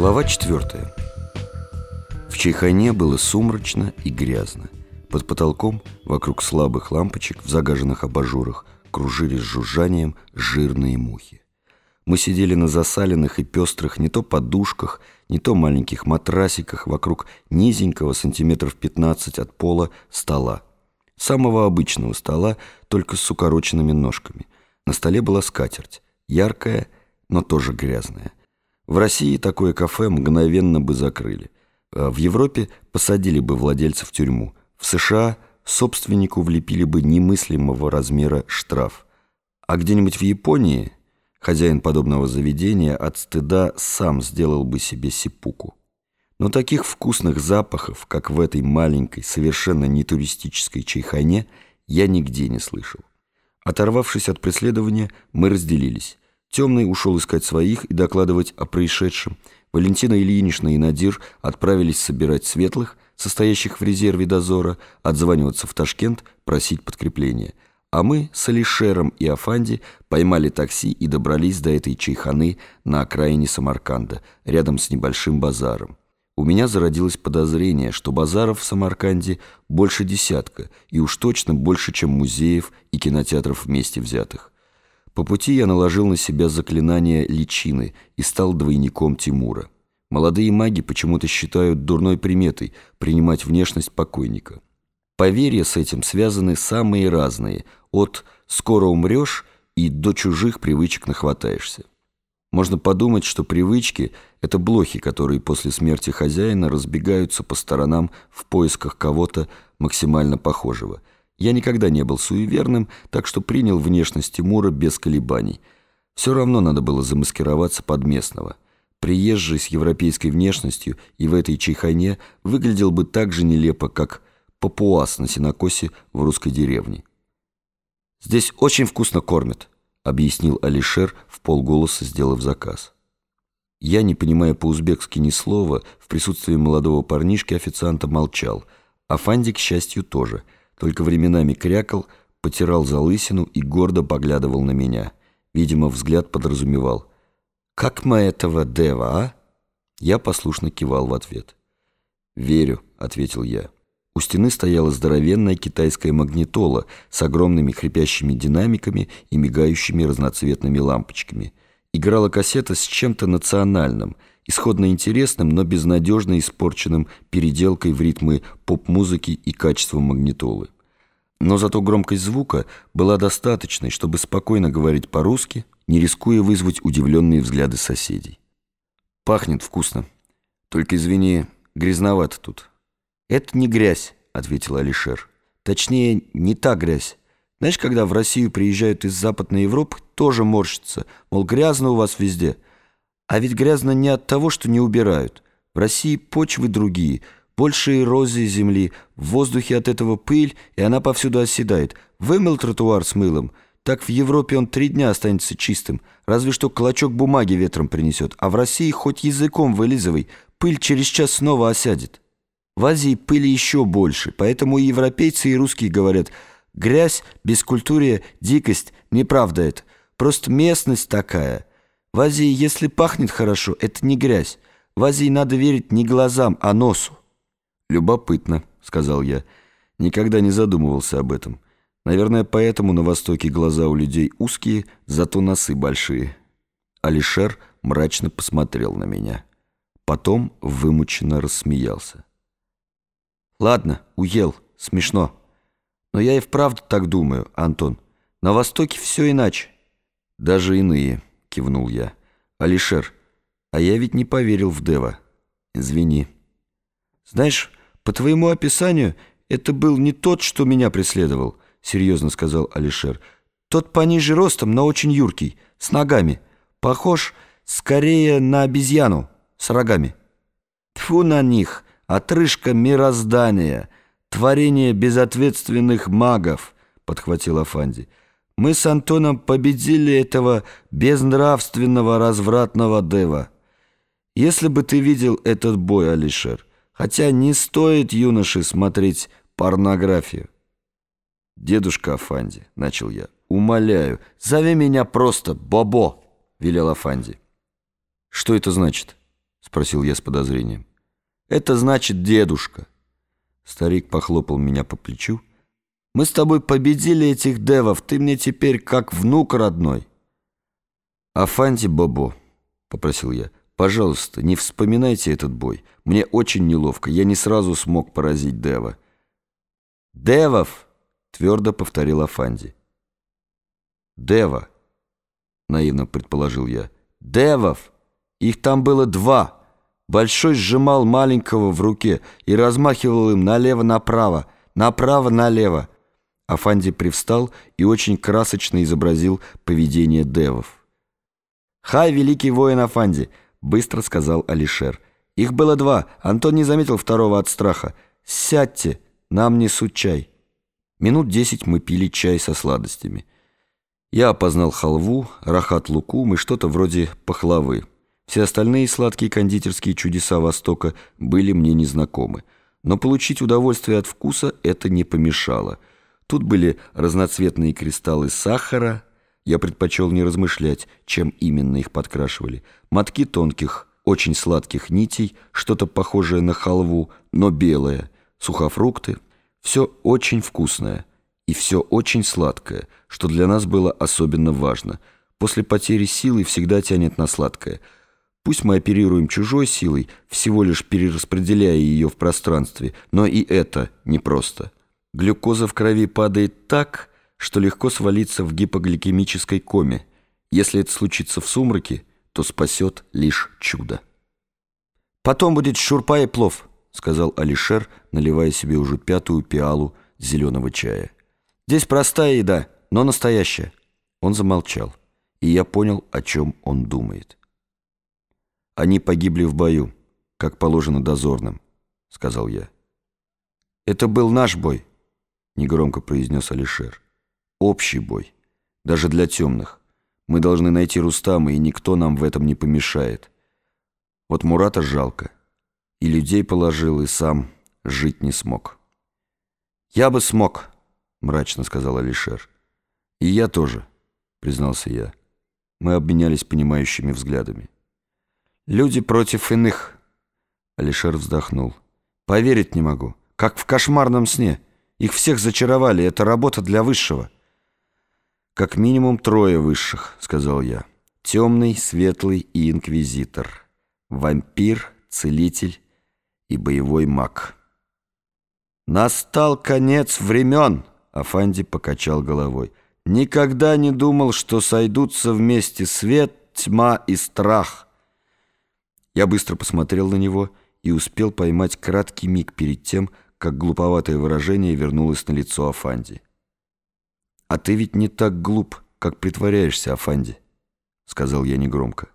Глава четвертая. В чайхане было сумрачно и грязно. Под потолком, вокруг слабых лампочек, в загаженных абажурах, кружили с жужжанием жирные мухи. Мы сидели на засаленных и пестрых не то подушках, не то маленьких матрасиках вокруг низенького сантиметров 15 от пола стола. Самого обычного стола, только с укороченными ножками. На столе была скатерть, яркая, но тоже грязная. В России такое кафе мгновенно бы закрыли. А в Европе посадили бы владельца в тюрьму. В США собственнику влепили бы немыслимого размера штраф. А где-нибудь в Японии хозяин подобного заведения от стыда сам сделал бы себе сипуку. Но таких вкусных запахов, как в этой маленькой, совершенно не туристической чайхане, я нигде не слышал. Оторвавшись от преследования, мы разделились. Темный ушел искать своих и докладывать о происшедшем. Валентина Ильинична и Надир отправились собирать светлых, состоящих в резерве дозора, отзваниваться в Ташкент, просить подкрепления. А мы с Алишером и Афанди поймали такси и добрались до этой чайханы на окраине Самарканда, рядом с небольшим базаром. У меня зародилось подозрение, что базаров в Самарканде больше десятка, и уж точно больше, чем музеев и кинотеатров вместе взятых. По пути я наложил на себя заклинание личины и стал двойником Тимура. Молодые маги почему-то считают дурной приметой принимать внешность покойника. Поверья с этим связаны самые разные, от «скоро умрешь» и до чужих привычек нахватаешься. Можно подумать, что привычки – это блохи, которые после смерти хозяина разбегаются по сторонам в поисках кого-то максимально похожего – я никогда не был суеверным, так что принял внешность Тимура без колебаний. Все равно надо было замаскироваться под местного. Приезжий с европейской внешностью и в этой чайхане выглядел бы так же нелепо, как папуас на синокосе в русской деревне. «Здесь очень вкусно кормят», — объяснил Алишер в полголоса, сделав заказ. Я, не понимая по-узбекски ни слова, в присутствии молодого парнишки-официанта молчал, а Фанди, к счастью, тоже — только временами крякал, потирал залысину и гордо поглядывал на меня. Видимо, взгляд подразумевал. «Как мы этого Дева, а?» Я послушно кивал в ответ. «Верю», — ответил я. У стены стояла здоровенная китайская магнитола с огромными хрипящими динамиками и мигающими разноцветными лампочками. Играла кассета с чем-то национальным — исходно интересным, но безнадежно испорченным переделкой в ритмы поп-музыки и качеством магнитолы. Но зато громкость звука была достаточной, чтобы спокойно говорить по-русски, не рискуя вызвать удивленные взгляды соседей. «Пахнет вкусно. Только, извини, грязновато тут». «Это не грязь», — ответил Алишер. «Точнее, не та грязь. Знаешь, когда в Россию приезжают из Западной Европы, тоже морщится, мол, грязно у вас везде». А ведь грязно не от того, что не убирают. В России почвы другие, больше эрозии земли, в воздухе от этого пыль, и она повсюду оседает. Вымыл тротуар с мылом, так в Европе он три дня останется чистым, разве что клочок бумаги ветром принесет. А в России хоть языком вылизывай, пыль через час снова осядет. В Азии пыли еще больше, поэтому и европейцы, и русские говорят, грязь, бескультурие, дикость, неправда это. Просто местность такая – в Азии, если пахнет хорошо, это не грязь. В Азии надо верить не глазам, а носу. «Любопытно», — сказал я. Никогда не задумывался об этом. Наверное, поэтому на Востоке глаза у людей узкие, зато носы большие. Алишер мрачно посмотрел на меня. Потом вымученно рассмеялся. «Ладно, уел, смешно. Но я и вправду так думаю, Антон. На Востоке все иначе. Даже иные» кивнул я. «Алишер, а я ведь не поверил в Дева. Извини». «Знаешь, по твоему описанию, это был не тот, что меня преследовал», серьезно сказал Алишер. «Тот пониже ростом, но очень юркий, с ногами. Похож скорее на обезьяну с рогами». Тфу на них, отрыжка мироздания, творение безответственных магов», подхватил Афанди. Мы с Антоном победили этого безнравственного развратного дева. Если бы ты видел этот бой, Алишер, хотя не стоит юноше смотреть порнографию. «Дедушка Афанди», — начал я, — «умоляю, зови меня просто Бобо», — велел Афанди. «Что это значит?» — спросил я с подозрением. «Это значит дедушка». Старик похлопал меня по плечу. «Мы с тобой победили этих девов, ты мне теперь как внук родной». «Афанти Бобо», — попросил я, — «пожалуйста, не вспоминайте этот бой. Мне очень неловко, я не сразу смог поразить дева». «Девов!» — твердо повторил Афанди. «Дева», — наивно предположил я. «Девов! Их там было два!» Большой сжимал маленького в руке и размахивал им налево-направо, направо-налево. Афанди привстал и очень красочно изобразил поведение девов. «Хай, великий воин Афанди!» — быстро сказал Алишер. «Их было два. Антон не заметил второго от страха. Сядьте, нам несут чай». Минут десять мы пили чай со сладостями. Я опознал халву, рахат-лукум и что-то вроде пахлавы. Все остальные сладкие кондитерские чудеса Востока были мне незнакомы. Но получить удовольствие от вкуса это не помешало. Тут были разноцветные кристаллы сахара. Я предпочел не размышлять, чем именно их подкрашивали. Мотки тонких, очень сладких нитей, что-то похожее на халву, но белое, сухофрукты. Все очень вкусное и все очень сладкое, что для нас было особенно важно. После потери силы всегда тянет на сладкое – Пусть мы оперируем чужой силой, всего лишь перераспределяя ее в пространстве, но и это непросто. Глюкоза в крови падает так, что легко свалиться в гипогликемической коме. Если это случится в сумраке, то спасет лишь чудо. «Потом будет шурпа и плов», — сказал Алишер, наливая себе уже пятую пиалу зеленого чая. «Здесь простая еда, но настоящая». Он замолчал, и я понял, о чем он думает. Они погибли в бою, как положено дозорным, сказал я. Это был наш бой, негромко произнес Алишер. Общий бой, даже для темных. Мы должны найти Рустама, и никто нам в этом не помешает. Вот Мурата жалко. И людей положил, и сам жить не смог. «Я бы смог», — мрачно сказал Алишер. «И я тоже», — признался я. Мы обменялись понимающими взглядами. Люди против иных. Алишер вздохнул. Поверить не могу. Как в кошмарном сне. Их всех зачаровали. Это работа для высшего. Как минимум трое высших, сказал я. Темный, светлый и инквизитор. Вампир, целитель и боевой маг. «Настал конец времен!» — Афанди покачал головой. «Никогда не думал, что сойдутся вместе свет, тьма и страх». Я быстро посмотрел на него и успел поймать краткий миг перед тем, как глуповатое выражение вернулось на лицо Афанди. «А ты ведь не так глуп, как притворяешься, Афанди», — сказал я негромко.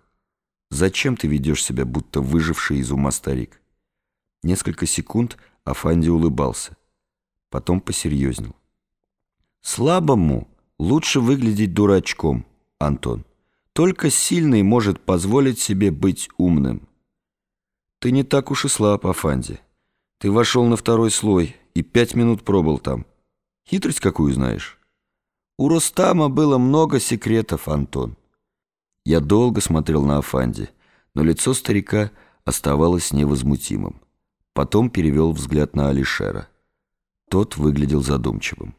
«Зачем ты ведешь себя, будто выживший из ума старик?» Несколько секунд Афанди улыбался, потом посерьезнел. «Слабому лучше выглядеть дурачком, Антон». Только сильный может позволить себе быть умным. Ты не так уж и слаб, Афанди. Ты вошел на второй слой и пять минут пробыл там. Хитрость какую знаешь? У Рустама было много секретов, Антон. Я долго смотрел на Афанди, но лицо старика оставалось невозмутимым. Потом перевел взгляд на Алишера. Тот выглядел задумчивым.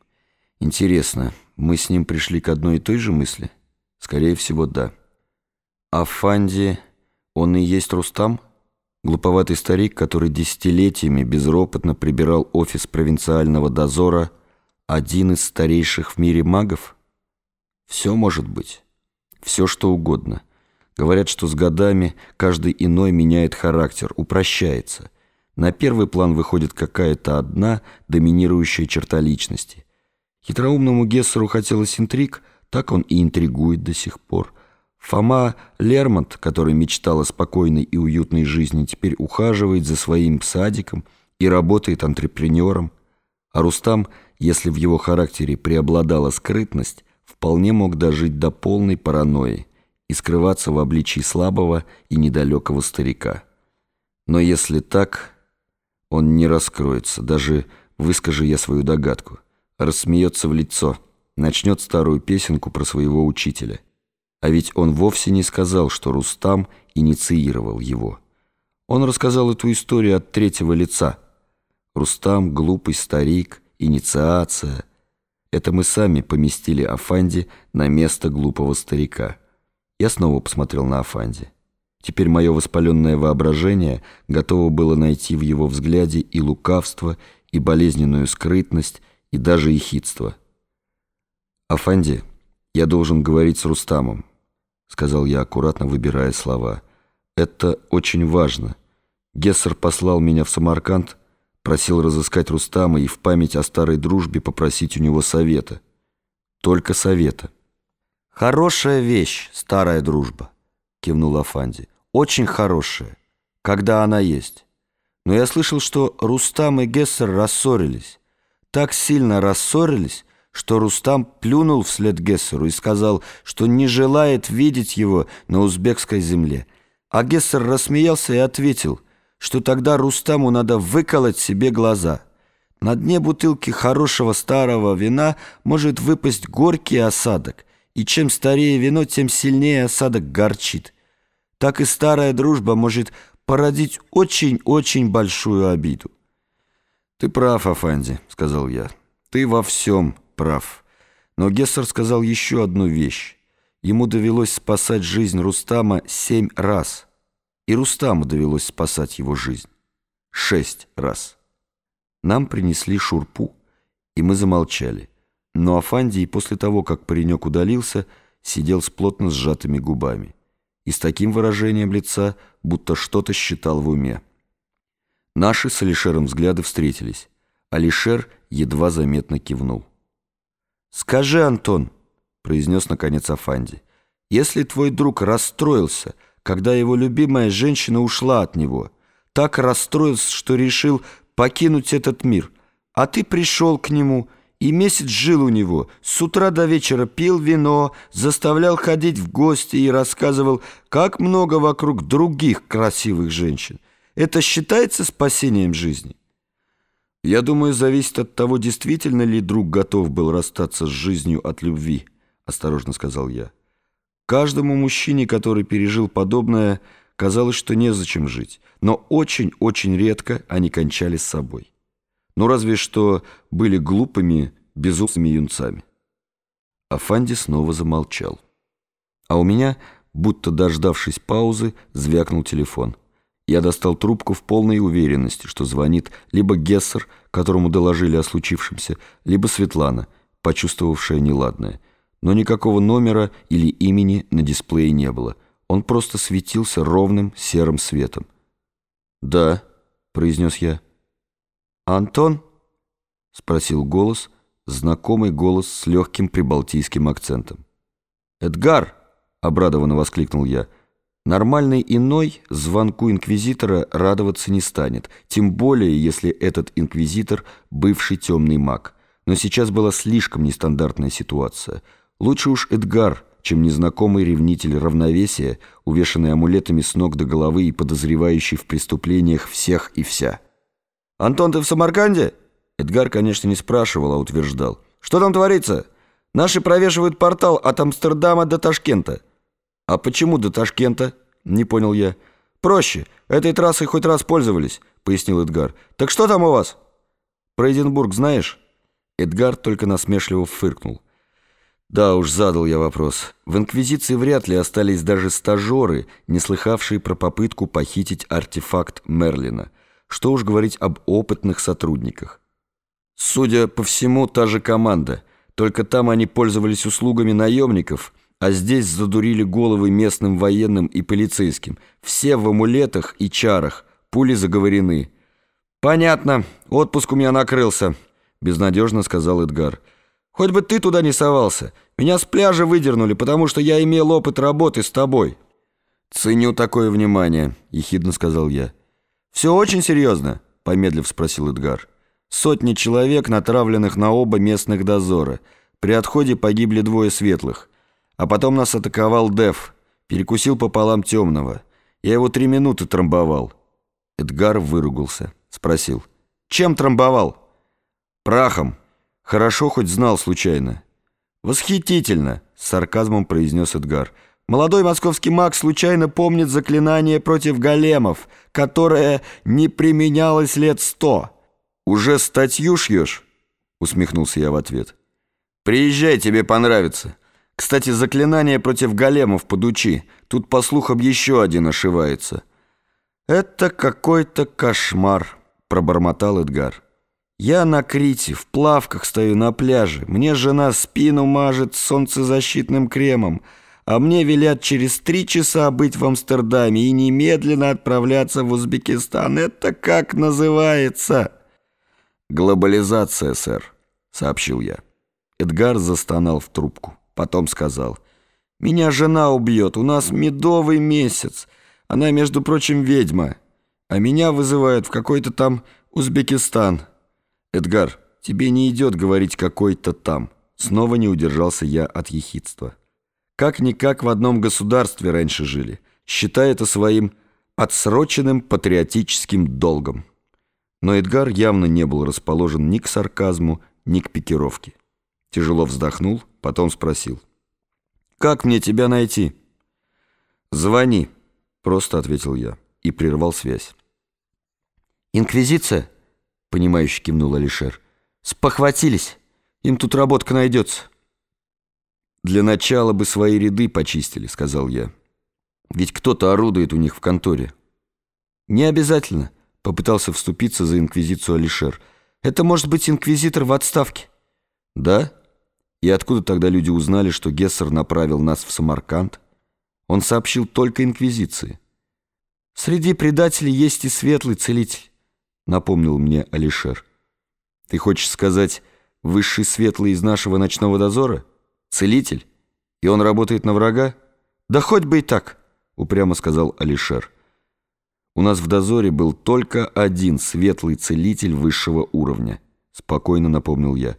Интересно, мы с ним пришли к одной и той же мысли? Скорее всего, да. А Фанди, он и есть Рустам? Глуповатый старик, который десятилетиями безропотно прибирал офис провинциального дозора, один из старейших в мире магов? Все может быть. Все что угодно. Говорят, что с годами каждый иной меняет характер, упрощается. На первый план выходит какая-то одна доминирующая черта личности. Хитроумному Гессеру хотелось интриг – так он и интригует до сих пор. Фома Лермонт, который мечтал о спокойной и уютной жизни, теперь ухаживает за своим садиком и работает антрепренером. А Рустам, если в его характере преобладала скрытность, вполне мог дожить до полной паранойи и скрываться в обличии слабого и недалекого старика. Но если так, он не раскроется, даже выскажи я свою догадку, рассмеется в лицо – начнет старую песенку про своего учителя. А ведь он вовсе не сказал, что Рустам инициировал его. Он рассказал эту историю от третьего лица. Рустам, глупый старик, инициация. Это мы сами поместили Афанди на место глупого старика. Я снова посмотрел на Афанди. Теперь мое воспаленное воображение готово было найти в его взгляде и лукавство, и болезненную скрытность, и даже ехидство. «Афанди, я должен говорить с Рустамом», — сказал я, аккуратно выбирая слова. «Это очень важно. Гессер послал меня в Самарканд, просил разыскать Рустама и в память о старой дружбе попросить у него совета. Только совета». «Хорошая вещь, старая дружба», — кивнул Афанди. «Очень хорошая, когда она есть. Но я слышал, что Рустам и Гессер рассорились. Так сильно рассорились, что Рустам плюнул вслед Гессеру и сказал, что не желает видеть его на узбекской земле. А Гессер рассмеялся и ответил, что тогда Рустаму надо выколоть себе глаза. На дне бутылки хорошего старого вина может выпасть горький осадок, и чем старее вино, тем сильнее осадок горчит. Так и старая дружба может породить очень-очень большую обиду. «Ты прав, Афанди», — сказал я. «Ты во всем прав. Но Гессер сказал еще одну вещь. Ему довелось спасать жизнь Рустама семь раз. И Рустаму довелось спасать его жизнь. Шесть раз. Нам принесли шурпу, и мы замолчали. Но Афандий после того, как паренек удалился, сидел с плотно сжатыми губами и с таким выражением лица, будто что-то считал в уме. Наши с Алишером взгляды встретились. Алишер едва заметно кивнул. «Скажи, Антон», — произнес наконец Афанди, «если твой друг расстроился, когда его любимая женщина ушла от него, так расстроился, что решил покинуть этот мир, а ты пришел к нему и месяц жил у него, с утра до вечера пил вино, заставлял ходить в гости и рассказывал, как много вокруг других красивых женщин. Это считается спасением жизни?» Я думаю, зависит от того, действительно ли друг готов был расстаться с жизнью от любви, осторожно сказал я. Каждому мужчине, который пережил подобное, казалось, что незачем жить, но очень-очень редко они кончали с собой. Ну, разве что были глупыми, безумными юнцами. Афанди снова замолчал. А у меня, будто дождавшись паузы, звякнул телефон. Я достал трубку в полной уверенности, что звонит либо Гессер, которому доложили о случившемся, либо Светлана, почувствовавшая неладное. Но никакого номера или имени на дисплее не было. Он просто светился ровным серым светом. «Да», — произнес я. «Антон?» — спросил голос, знакомый голос с легким прибалтийским акцентом. «Эдгар!» — обрадованно воскликнул я. Нормальный иной звонку инквизитора радоваться не станет, тем более, если этот инквизитор – бывший темный маг. Но сейчас была слишком нестандартная ситуация. Лучше уж Эдгар, чем незнакомый ревнитель равновесия, увешанный амулетами с ног до головы и подозревающий в преступлениях всех и вся. «Антон, ты в Самарканде?» Эдгар, конечно, не спрашивал, а утверждал. «Что там творится? Наши провешивают портал от Амстердама до Ташкента». «А почему до Ташкента?» — не понял я. «Проще. Этой трассой хоть раз пользовались», — пояснил Эдгар. «Так что там у вас?» «Про Эдинбург знаешь?» Эдгар только насмешливо фыркнул. Да уж, задал я вопрос. В Инквизиции вряд ли остались даже стажеры, не слыхавшие про попытку похитить артефакт Мерлина. Что уж говорить об опытных сотрудниках. Судя по всему, та же команда. Только там они пользовались услугами наемников — а здесь задурили головы местным военным и полицейским. Все в амулетах и чарах, пули заговорены. «Понятно, отпуск у меня накрылся», — безнадежно сказал Эдгар. «Хоть бы ты туда не совался. Меня с пляжа выдернули, потому что я имел опыт работы с тобой». «Ценю такое внимание», — ехидно сказал я. «Все очень серьезно?» — помедлив спросил Эдгар. «Сотни человек, натравленных на оба местных дозора. При отходе погибли двое светлых». А потом нас атаковал Дев, перекусил пополам темного. Я его три минуты трамбовал. Эдгар выругался, спросил. «Чем трамбовал?» «Прахом. Хорошо хоть знал случайно». «Восхитительно!» — с сарказмом произнес Эдгар. Молодой московский маг случайно помнит заклинание против големов, которое не применялось лет сто. «Уже статью шьешь?» — усмехнулся я в ответ. «Приезжай, тебе понравится. Кстати, заклинание против големов подучи. Тут, по слухам, еще один ошивается». «Это какой-то кошмар», — пробормотал Эдгар. «Я на Крите, в плавках стою на пляже. Мне жена спину мажет солнцезащитным кремом» а мне велят через три часа быть в Амстердаме и немедленно отправляться в Узбекистан. Это как называется?» «Глобализация, сэр», — сообщил я. Эдгар застонал в трубку. Потом сказал, «Меня жена убьет, у нас медовый месяц. Она, между прочим, ведьма. А меня вызывают в какой-то там Узбекистан. Эдгар, тебе не идет говорить «какой-то там». Снова не удержался я от ехидства. Как-никак в одном государстве раньше жили, считая это своим отсроченным патриотическим долгом. Но Эдгар явно не был расположен ни к сарказму, ни к пикировке. Тяжело вздохнул, потом спросил. «Как мне тебя найти?» «Звони», — просто ответил я и прервал связь. «Инквизиция?» — понимающе кивнул Алишер. «Спохватились. Им тут работка найдется». «Для начала бы свои ряды почистили», — сказал я. «Ведь кто-то орудует у них в конторе». «Не обязательно», — попытался вступиться за инквизицию Алишер. «Это может быть инквизитор в отставке». «Да? И откуда тогда люди узнали, что Гессер направил нас в Самарканд?» Он сообщил только инквизиции. «Среди предателей есть и светлый целитель», — напомнил мне Алишер. «Ты хочешь сказать, высший светлый из нашего ночного дозора?» Целитель? И он работает на врага? Да хоть бы и так, упрямо сказал Алишер. У нас в дозоре был только один светлый целитель высшего уровня, спокойно напомнил я.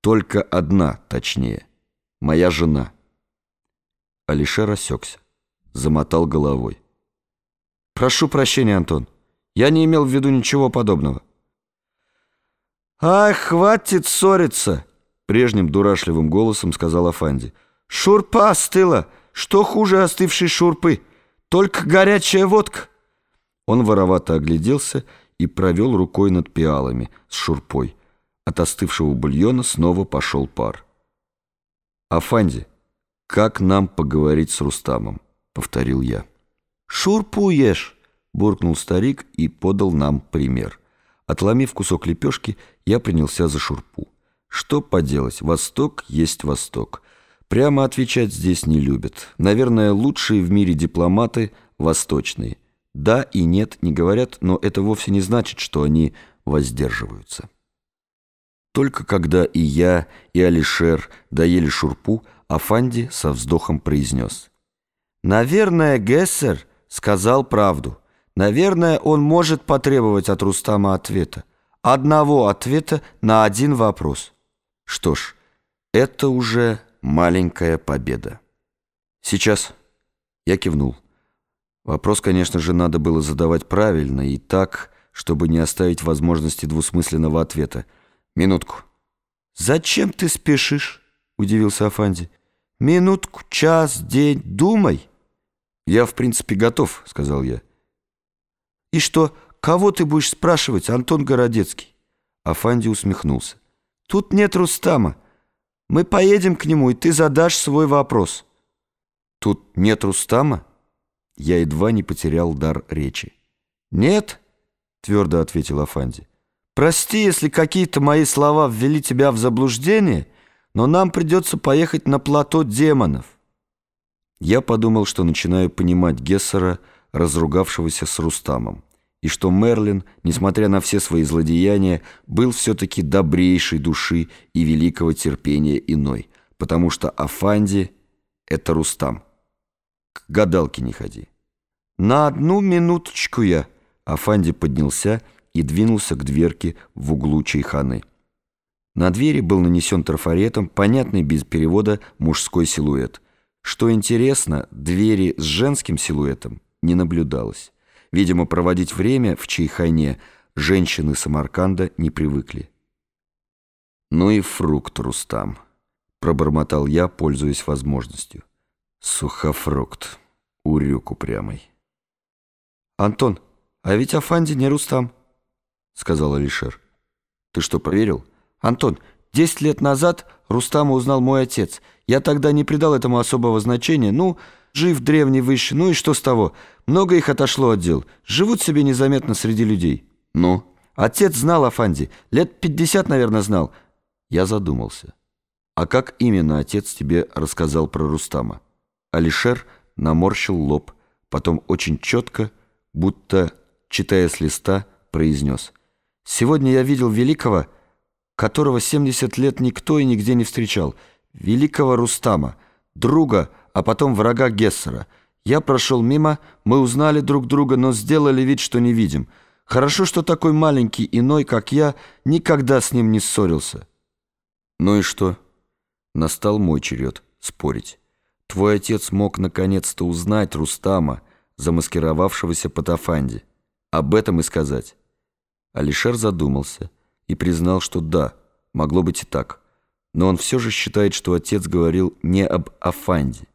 Только одна, точнее. Моя жена. Алишер осекся, замотал головой. «Прошу прощения, Антон. Я не имел в виду ничего подобного». «Ай, хватит ссориться!» Прежним дурашливым голосом сказал Афанди. «Шурпа остыла! Что хуже остывшей шурпы? Только горячая водка!» Он воровато огляделся и провел рукой над пиалами с шурпой. От остывшего бульона снова пошел пар. «Афанди, как нам поговорить с Рустамом?» — повторил я. «Шурпу ешь!» — буркнул старик и подал нам пример. Отломив кусок лепешки, я принялся за шурпу. Что поделать, Восток есть Восток. Прямо отвечать здесь не любят. Наверное, лучшие в мире дипломаты – восточные. Да и нет не говорят, но это вовсе не значит, что они воздерживаются. Только когда и я, и Алишер доели шурпу, Афанди со вздохом произнес. «Наверное, Гессер сказал правду. Наверное, он может потребовать от Рустама ответа. Одного ответа на один вопрос». Что ж, это уже маленькая победа. Сейчас я кивнул. Вопрос, конечно же, надо было задавать правильно и так, чтобы не оставить возможности двусмысленного ответа. Минутку. «Зачем ты спешишь?» — удивился Афанди. «Минутку, час, день, думай». «Я, в принципе, готов», — сказал я. «И что, кого ты будешь спрашивать, Антон Городецкий?» Афанди усмехнулся. Тут нет Рустама. Мы поедем к нему, и ты задашь свой вопрос. Тут нет Рустама? Я едва не потерял дар речи. Нет, твердо ответил Афанди. Прости, если какие-то мои слова ввели тебя в заблуждение, но нам придется поехать на плато демонов. Я подумал, что начинаю понимать Гессера, разругавшегося с Рустамом и что Мерлин, несмотря на все свои злодеяния, был все-таки добрейшей души и великого терпения иной, потому что Афанди — это Рустам. К гадалке не ходи. «На одну минуточку я!» Афанди поднялся двинулся к дверке в углу чайханы. На двери был нанесен трафаретом, понятный без перевода, мужской силуэт. Что интересно, двери с женским силуэтом не наблюдалось. Видимо, проводить время в Чайхайне женщины Самарканда не привыкли. «Ну и фрукт, Рустам», — пробормотал я, пользуясь возможностью. Сухофрукт. Урюк упрямый. «Антон, а ведь Афанди не Рустам», — сказал Алишер. «Ты что, проверил? Антон, десять лет назад Рустама узнал мой отец. Я тогда не придал этому особого значения. Ну, жив древний выше, ну и что с того? Много их отошло от дел. Живут себе незаметно среди людей». Ну? Отец знал Афанди. Лет пятьдесят, наверное, знал. Я задумался. А как именно отец тебе рассказал про Рустама? Алишер наморщил лоб, потом очень четко, будто, читая с листа, произнес. «Сегодня я видел великого, которого 70 лет никто и нигде не встречал, великого Рустама, друга, а потом врага Гессера. Я прошел мимо, мы узнали друг друга, но сделали вид, что не видим. Хорошо, что такой маленький иной, как я, никогда с ним не ссорился». «Ну и что?» Настал мой черед спорить. Твой отец мог наконец-то узнать Рустама, замаскировавшегося под Афанди. Об этом и сказать. Алишер задумался и признал, что да, могло быть и так. Но он все же считает, что отец говорил не об Афанди.